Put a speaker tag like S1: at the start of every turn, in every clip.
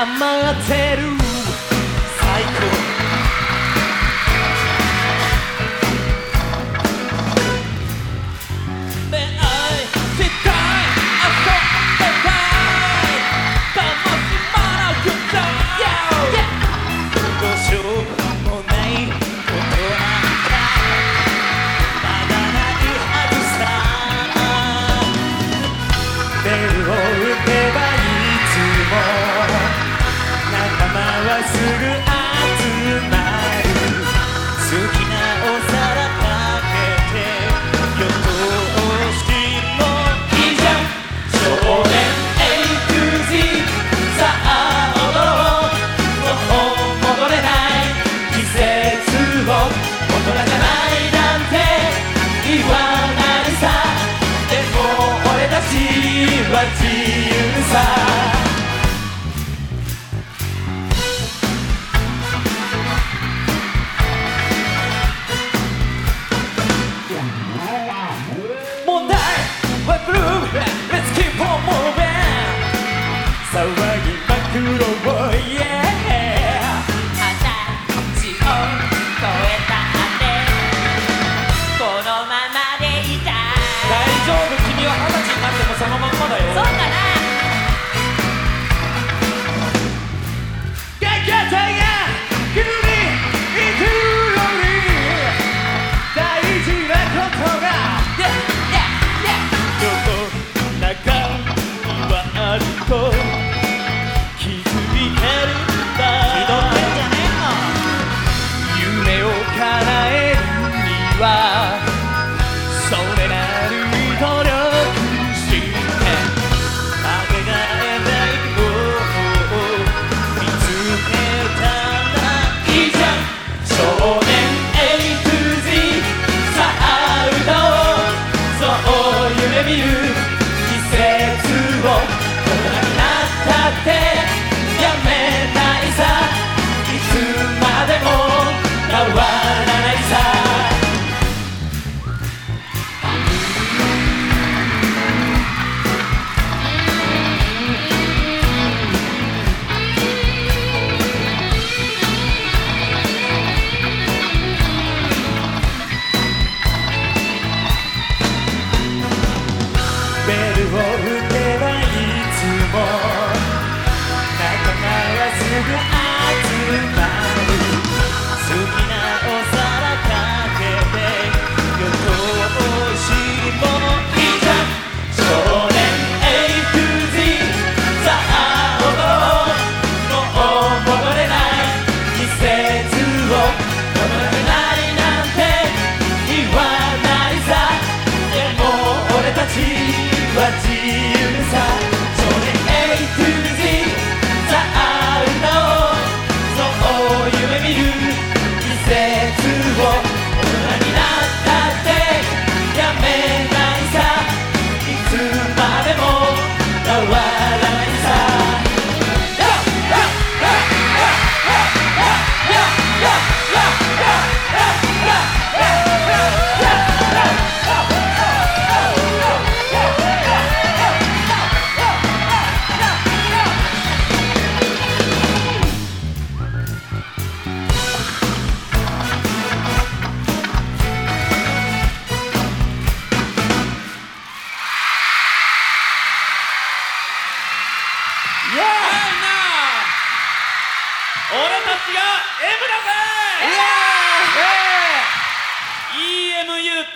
S1: ハマってる。最高。恋愛したい遊んでたい。楽しまなくちゃ。どうしようは自由さ。問題はブルー Let's keep on moving 騒ぎまくろう
S2: って
S1: もそのまんまだよ。
S2: そう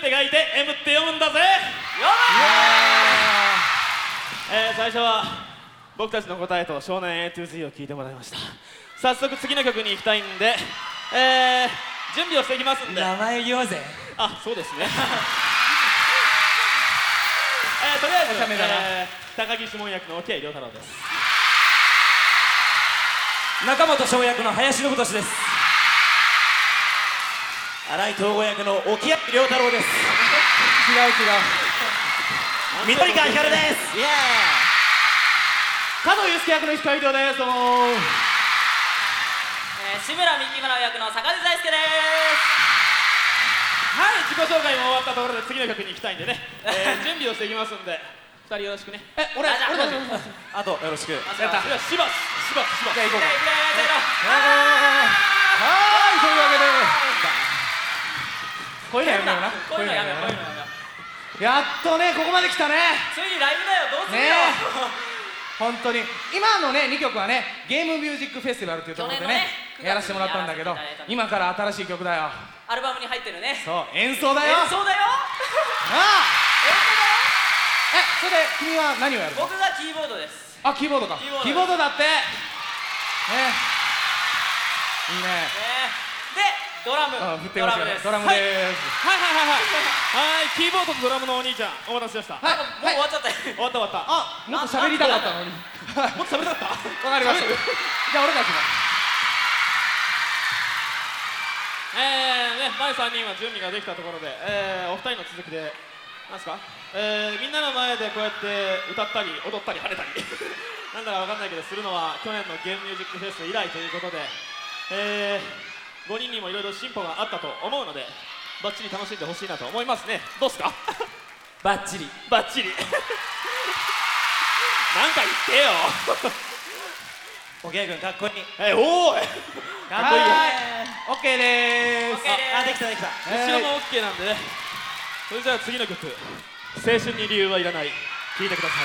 S2: って
S3: 書いて M って読むんだぜ。えー最初は僕たちの答えと少年 A to Z を聞いてもらいました。早速次の曲に行きたいんでえー準備をしていきますんで。
S1: 名前言おうぜ。
S3: あそうですね。えーとりあえず、えー高木下役の OK 亮太郎です。
S1: 中本翔役の林信俊です
S4: 新井東吾役の沖谷亮太郎です。
S1: 違う違う
S4: 緑川光です。イエ
S3: 加藤祐介役の石川亮です。どうも
S2: えー志村幹村役の坂地大輔です
S3: はい自己紹介も終わったところで次の曲に行きたいんでね、えー準備をしていきますんで。二人よろしくね。
S5: え俺俺たち
S4: あとよろしく。
S3: やったじゃあしばししばしば。
S5: じゃあ行こうか。はーいというわけで こういうのやめような。
S2: こういうのやめようこういうの
S5: こ
S2: やめよう
S5: やっとねここまで来たね。
S2: ついにライブだよどうする
S5: ね。
S2: よ
S5: 本当に。今のね2曲はねゲームミュージックフェスティバルっていうところでね
S2: ね
S5: やらせてもらったんだけど今から新しい曲だよ。
S2: アルバムに入ってるね。
S5: そう演奏だよ。
S2: 演奏だよ。
S5: なあ。えそれで君は何をやるの？
S2: 僕がキーボードです。
S5: あキーボードか。
S2: キーボード
S5: だって。ね。いいね。
S2: ねでドラム。
S5: あ振ってほしいよ。ねドラム
S3: はい
S5: です。
S3: はい。はいはいはいはい。キーボードとドラムのお兄ちゃんお待たせしました。
S5: はい。
S2: もう終わっちゃった。よ
S3: 終わった終わった。
S5: あもっと喋りたかったのに。
S3: もっと喋りたかった？
S5: わかりました。じゃあ俺たちも。
S3: えーね、前3人は準備ができたところで、えーお二人の続きで、なんすか、えーみんなの前でこうやって歌ったり、踊ったり、跳ねたり、なんだかわかんないけど、するのは去年のゲームミュージックフェス以来ということで、え5人にもいろいろ進歩があったと思うので、バッチリ楽しんでほしいなと思いますね。どうっすか？
S2: バッチリ。
S3: バッチリ。なんか言ってよ。
S4: おげい君かっこいい。
S3: えおーい。
S5: は
S3: かっこいいよ。
S5: オッケーでー
S2: す。
S4: あできたできた。
S3: 後ろも OK なんでね。それじゃあ次の曲「青春に理由はいらない」聴いてください